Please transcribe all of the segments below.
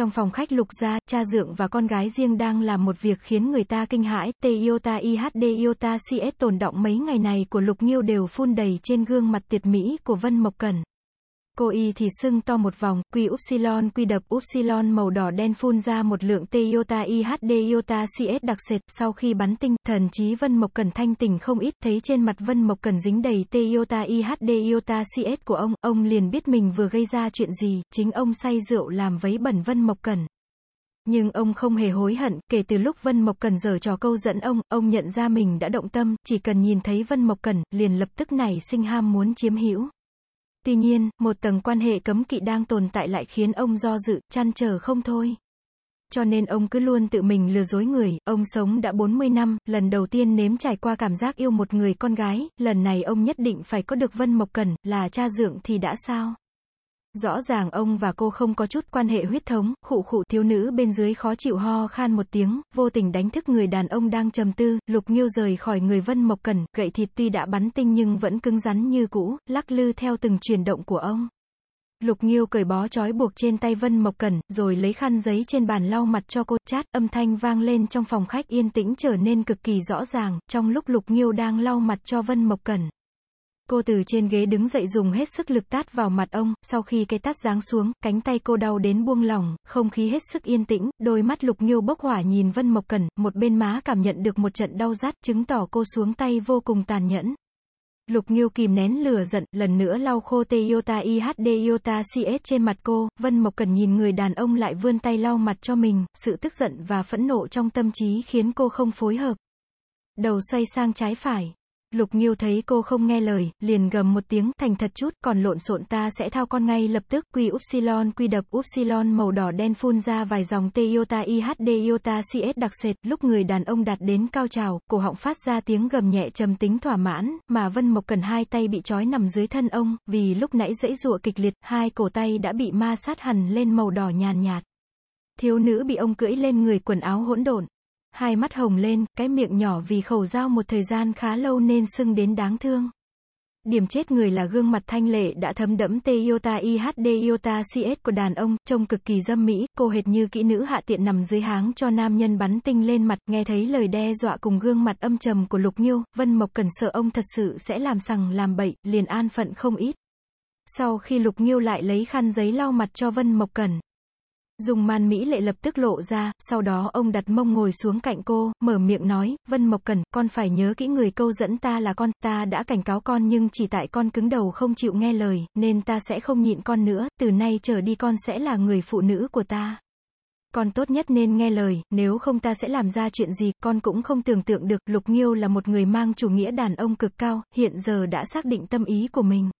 Trong phòng khách lục gia, cha dượng và con gái riêng đang làm một việc khiến người ta kinh hãi, Toyota IHD Iota CS tồn động mấy ngày này của Lục Nghiêu đều phun đầy trên gương mặt tiệt mỹ của Vân Mộc Cẩn. Cô y thì sưng to một vòng, quy upsilon quy đập upsilon màu đỏ đen phun ra một lượng Toyota IHD Iota CS đặc sệt, sau khi bắn tinh, thần trí Vân Mộc cần thanh tỉnh không ít, thấy trên mặt Vân Mộc cần dính đầy Toyota IHD Iota CS của ông, ông liền biết mình vừa gây ra chuyện gì, chính ông say rượu làm vấy bẩn Vân Mộc cần Nhưng ông không hề hối hận, kể từ lúc Vân Mộc Cần giở trò câu dẫn ông, ông nhận ra mình đã động tâm, chỉ cần nhìn thấy Vân Mộc Cần, liền lập tức nảy sinh ham muốn chiếm hữu. Tuy nhiên, một tầng quan hệ cấm kỵ đang tồn tại lại khiến ông do dự, chăn trở không thôi. Cho nên ông cứ luôn tự mình lừa dối người, ông sống đã 40 năm, lần đầu tiên nếm trải qua cảm giác yêu một người con gái, lần này ông nhất định phải có được Vân Mộc Cần, là cha dưỡng thì đã sao? Rõ ràng ông và cô không có chút quan hệ huyết thống, khụ khụ thiếu nữ bên dưới khó chịu ho khan một tiếng, vô tình đánh thức người đàn ông đang trầm tư, lục nghiêu rời khỏi người Vân Mộc Cẩn, gậy thịt tuy đã bắn tinh nhưng vẫn cứng rắn như cũ, lắc lư theo từng chuyển động của ông. Lục Nghiêu cởi bó trói buộc trên tay Vân Mộc Cẩn, rồi lấy khăn giấy trên bàn lau mặt cho cô, chát, âm thanh vang lên trong phòng khách yên tĩnh trở nên cực kỳ rõ ràng, trong lúc Lục Nghiêu đang lau mặt cho Vân Mộc Cẩn. Cô từ trên ghế đứng dậy dùng hết sức lực tát vào mặt ông, sau khi cái tát giáng xuống, cánh tay cô đau đến buông lỏng, không khí hết sức yên tĩnh, đôi mắt lục nghiêu bốc hỏa nhìn Vân Mộc Cẩn, một bên má cảm nhận được một trận đau rát, chứng tỏ cô xuống tay vô cùng tàn nhẫn. Lục Nghiêu kìm nén lửa giận, lần nữa lau khô Toyota IHD Iota CS trên mặt cô, Vân Mộc Cẩn nhìn người đàn ông lại vươn tay lau mặt cho mình, sự tức giận và phẫn nộ trong tâm trí khiến cô không phối hợp. Đầu xoay sang trái phải. Lục Nghiêu thấy cô không nghe lời, liền gầm một tiếng, thành thật chút, còn lộn xộn ta sẽ thao con ngay lập tức, quy upsilon quy đập upsilon màu đỏ đen phun ra vài dòng Toyota IHD Iota CS đặc sệt, lúc người đàn ông đạt đến cao trào, cổ họng phát ra tiếng gầm nhẹ trầm tính thỏa mãn, mà Vân Mộc cần hai tay bị trói nằm dưới thân ông, vì lúc nãy dãy dụa kịch liệt, hai cổ tay đã bị ma sát hẳn lên màu đỏ nhàn nhạt. Thiếu nữ bị ông cưỡi lên người quần áo hỗn độn hai mắt hồng lên, cái miệng nhỏ vì khẩu dao một thời gian khá lâu nên sưng đến đáng thương. Điểm chết người là gương mặt thanh lệ đã thấm đẫm Toyota IHD Iota CS của đàn ông, trông cực kỳ dâm mỹ, cô hệt như kỹ nữ hạ tiện nằm dưới háng cho nam nhân bắn tinh lên mặt, nghe thấy lời đe dọa cùng gương mặt âm trầm của Lục Nghiêu, Vân Mộc cần sợ ông thật sự sẽ làm sằng làm bậy, liền an phận không ít. Sau khi Lục Nghiêu lại lấy khăn giấy lau mặt cho Vân Mộc Cẩn, Dùng man mỹ lệ lập tức lộ ra, sau đó ông đặt mông ngồi xuống cạnh cô, mở miệng nói, Vân Mộc Cần, con phải nhớ kỹ người câu dẫn ta là con, ta đã cảnh cáo con nhưng chỉ tại con cứng đầu không chịu nghe lời, nên ta sẽ không nhịn con nữa, từ nay trở đi con sẽ là người phụ nữ của ta. Con tốt nhất nên nghe lời, nếu không ta sẽ làm ra chuyện gì, con cũng không tưởng tượng được, Lục Nghiêu là một người mang chủ nghĩa đàn ông cực cao, hiện giờ đã xác định tâm ý của mình.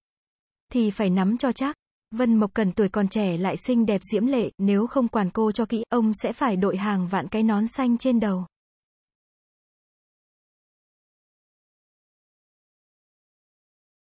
Thì phải nắm cho chắc. Vân Mộc Cần tuổi còn trẻ lại xinh đẹp diễm lệ, nếu không quản cô cho kỹ, ông sẽ phải đội hàng vạn cái nón xanh trên đầu.